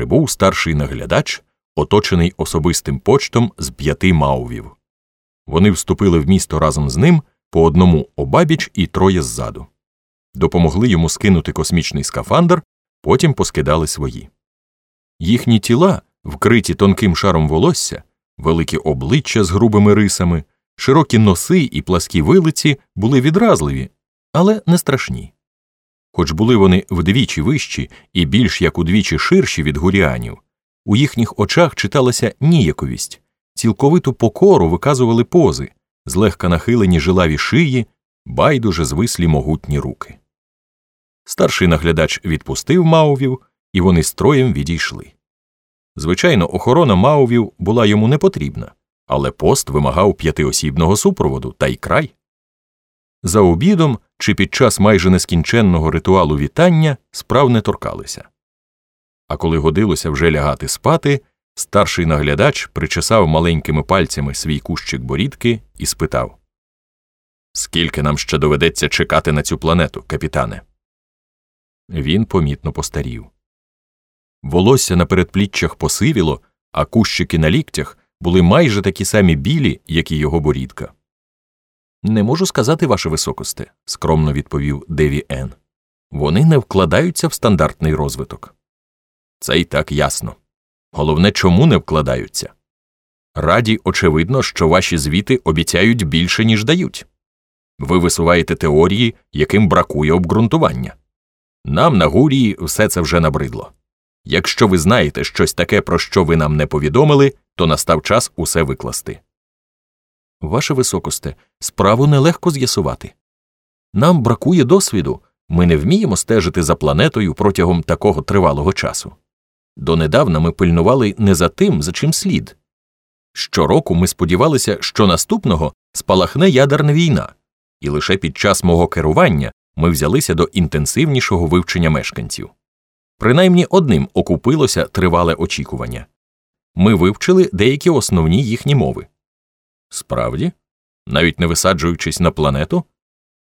прибув старший наглядач, оточений особистим почтом з п'яти маувів. Вони вступили в місто разом з ним по одному обабіч і троє ззаду. Допомогли йому скинути космічний скафандр, потім поскидали свої. Їхні тіла, вкриті тонким шаром волосся, великі обличчя з грубими рисами, широкі носи і пласкі вилиці були відразливі, але не страшні. Хоч були вони вдвічі вищі і більш як удвічі ширші від гуріанів, у їхніх очах читалася ніяковість, цілковиту покору виказували пози, злегка нахилені жилаві шиї, байдуже звислі могутні руки. Старший наглядач відпустив маувів, і вони строєм відійшли. Звичайно, охорона маувів була йому не потрібна, але пост вимагав п'ятиосібного супроводу та й край. За обідом чи під час майже нескінченного ритуалу вітання справ не торкалися. А коли годилося вже лягати спати, старший наглядач причесав маленькими пальцями свій кущик борідки і спитав Скільки нам ще доведеться чекати на цю планету, капітане? Він помітно постарів. Волосся на передпліччях посивіло, а кущики на ліктях були майже такі самі білі, як і його борідка. Не можу сказати, ваше високосте, скромно відповів Деві Ен. Вони не вкладаються в стандартний розвиток. Це й так ясно. Головне, чому не вкладаються. Раді, очевидно, що ваші звіти обіцяють більше, ніж дають. Ви висуваєте теорії, яким бракує обґрунтування. Нам на гурії все це вже набридло. Якщо ви знаєте щось таке, про що ви нам не повідомили, то настав час усе викласти. Ваше високосте, справу нелегко з'ясувати. Нам бракує досвіду, ми не вміємо стежити за планетою протягом такого тривалого часу. Донедавна ми пильнували не за тим, за чим слід. Щороку ми сподівалися, що наступного спалахне ядерна війна, і лише під час мого керування ми взялися до інтенсивнішого вивчення мешканців. Принаймні одним окупилося тривале очікування ми вивчили деякі основні їхні мови. Справді, навіть не висаджуючись на планету,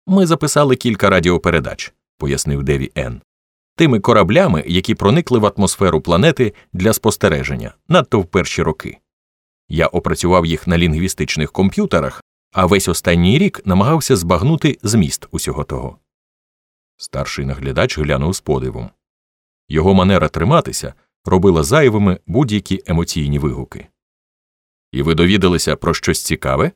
ми записали кілька радіопередач, пояснив Деві Н. Тими кораблями, які проникли в атмосферу планети для спостереження, надто в перші роки. Я опрацював їх на лінгвістичних комп'ютерах, а весь останній рік намагався збагнути зміст усього того. Старший наглядач глянув з подивом. Його манера триматися робила зайвими будь-які емоційні вигуки. І ви довідалися про щось цікаве?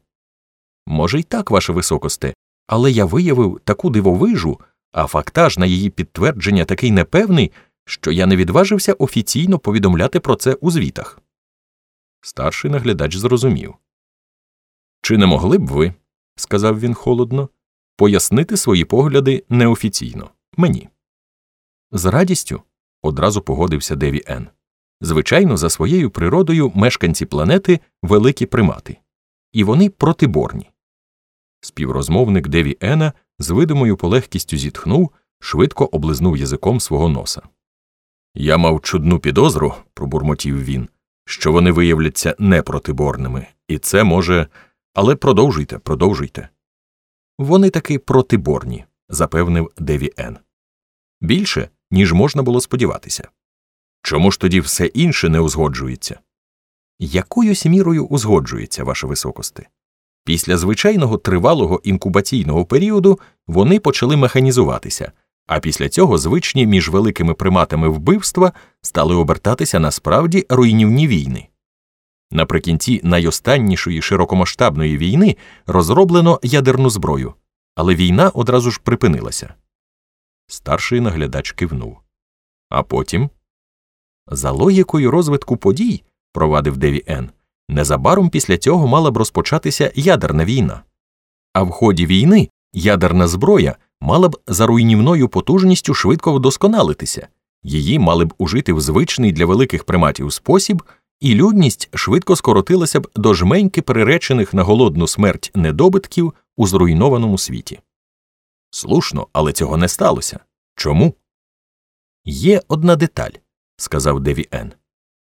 Може, й так, ваше високосте, але я виявив таку дивовижу, а фактаж на її підтвердження такий непевний, що я не відважився офіційно повідомляти про це у звітах. Старший наглядач зрозумів. Чи не могли б ви, сказав він холодно, пояснити свої погляди неофіційно мені? З радістю одразу погодився Деві Ен. Звичайно, за своєю природою мешканці планети великі примати, і вони протиборні. Співрозмовник Деві Ена з видимою полегкістю зітхнув, швидко облизнув язиком свого носа. Я мав чудну підозру, пробурмотів він, що вони виявляться непротиборними, і це може. Але продовжуйте, продовжуйте. Вони таки протиборні, запевнив Деві Ен. Більше, ніж можна було сподіватися. Чому ж тоді все інше не узгоджується? Якоюсь мірою узгоджується, ваше високосте? Після звичайного тривалого інкубаційного періоду вони почали механізуватися, а після цього звичні між великими приматами вбивства стали обертатися на справді руйнівні війни. Наприкінці найостаннішої широкомасштабної війни розроблено ядерну зброю, але війна одразу ж припинилася. Старший наглядач кивнув. А потім, за логікою розвитку подій, провадив Деві Ен, незабаром після цього мала б розпочатися ядерна війна. А в ході війни ядерна зброя мала б за руйнівною потужністю швидко вдосконалитися, її мали б ужити в звичний для великих приматів спосіб, і людність швидко скоротилася б до жменьки приречених на голодну смерть недобитків у зруйнованому світі. Слушно, але цього не сталося. Чому? Є одна деталь, сказав Деві Ен.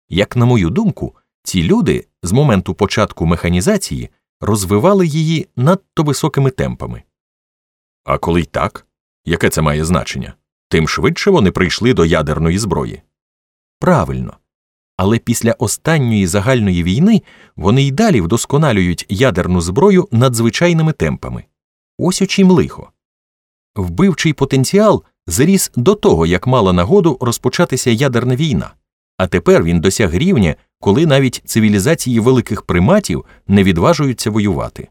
Як на мою думку, ці люди з моменту початку механізації розвивали її надто високими темпами. А коли й так, яке це має значення? Тим швидше вони прийшли до ядерної зброї. Правильно. Але після останньої загальної війни вони й далі вдосконалюють ядерну зброю надзвичайними темпами. Ось у чим лихо. Вбивчий потенціал зріс до того, як мала нагоду розпочатися ядерна війна, а тепер він досяг рівня, коли навіть цивілізації великих приматів не відважуються воювати.